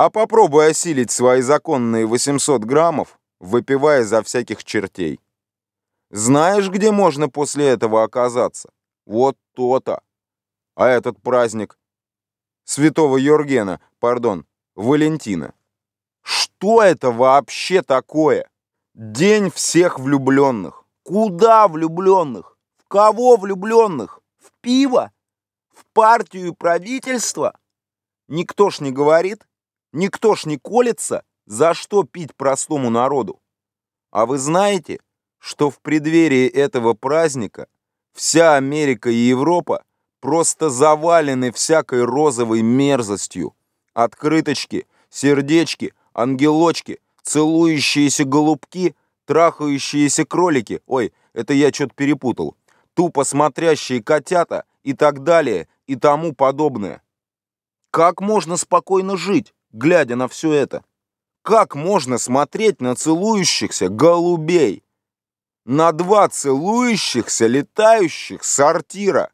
А попробуй осилить свои законные 800 граммов, выпивая за всяких чертей. Знаешь, где можно после этого оказаться? Вот то-то. А этот праздник Святого Йоргена, пардон, Валентина. Что это вообще такое? День всех влюбленных. Куда влюбленных? В кого влюбленных? В пиво? В партию и правительство? Никто ж не говорит, никто ж не колется, за что пить простому народу. А вы знаете, что в преддверии этого праздника вся Америка и Европа просто завалены всякой розовой мерзостью. Открыточки, сердечки, ангелочки, целующиеся голубки, трахающиеся кролики, ой, это я что-то перепутал, тупо смотрящие котята и так далее и тому подобное. Как можно спокойно жить, глядя на все это? Как можно смотреть на целующихся голубей? На два целующихся летающих сортира?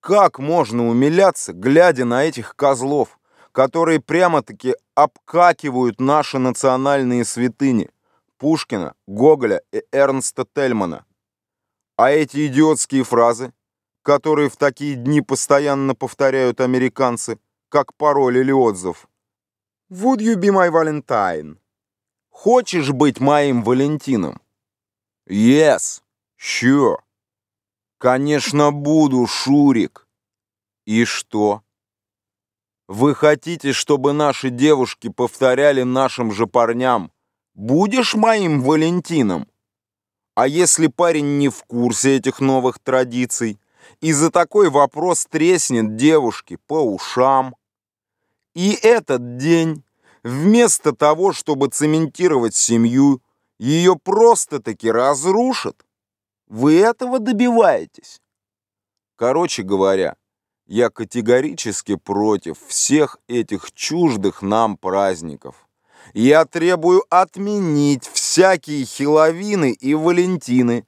Как можно умиляться, глядя на этих козлов, которые прямо-таки обкакивают наши национальные святыни Пушкина, Гоголя и Эрнста Тельмана? А эти идиотские фразы, которые в такие дни постоянно повторяют американцы, как пароль или отзыв. Would you be my Valentine? Хочешь быть моим Валентином? Yes, sure. Конечно, буду, Шурик. И что? Вы хотите, чтобы наши девушки повторяли нашим же парням «Будешь моим Валентином»? А если парень не в курсе этих новых традиций, и за такой вопрос треснет девушке по ушам? И этот день, вместо того, чтобы цементировать семью, ее просто-таки разрушат? Вы этого добиваетесь? Короче говоря, я категорически против всех этих чуждых нам праздников. Я требую отменить всякие хиловины и валентины.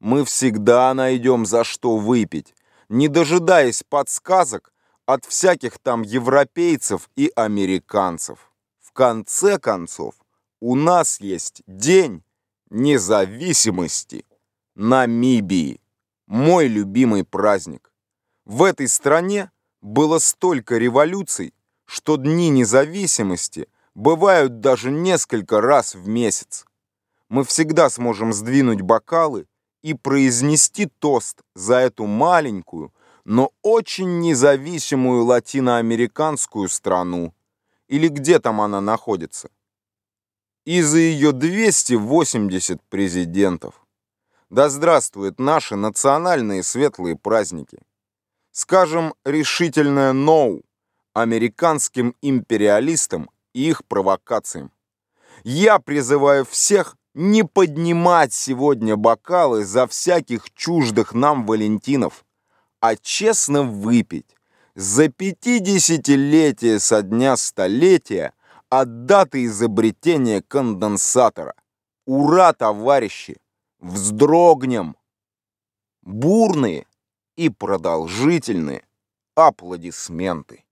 Мы всегда найдем за что выпить, не дожидаясь подсказок от всяких там европейцев и американцев. В конце концов, у нас есть День независимости. Намибии. Мой любимый праздник. В этой стране было столько революций, что дни независимости бывают даже несколько раз в месяц. Мы всегда сможем сдвинуть бокалы и произнести тост за эту маленькую, но очень независимую латиноамериканскую страну. Или где там она находится. И за ее 280 президентов. Да здравствуют наши национальные светлые праздники. Скажем решительное «ноу» американским империалистам и их провокациям. Я призываю всех не поднимать сегодня бокалы за всяких чуждых нам валентинов, а честно выпить за пятидесятилетие со дня столетия от даты изобретения конденсатора. Ура, товарищи! вздрогнем. Бурные и продолжительные аплодисменты.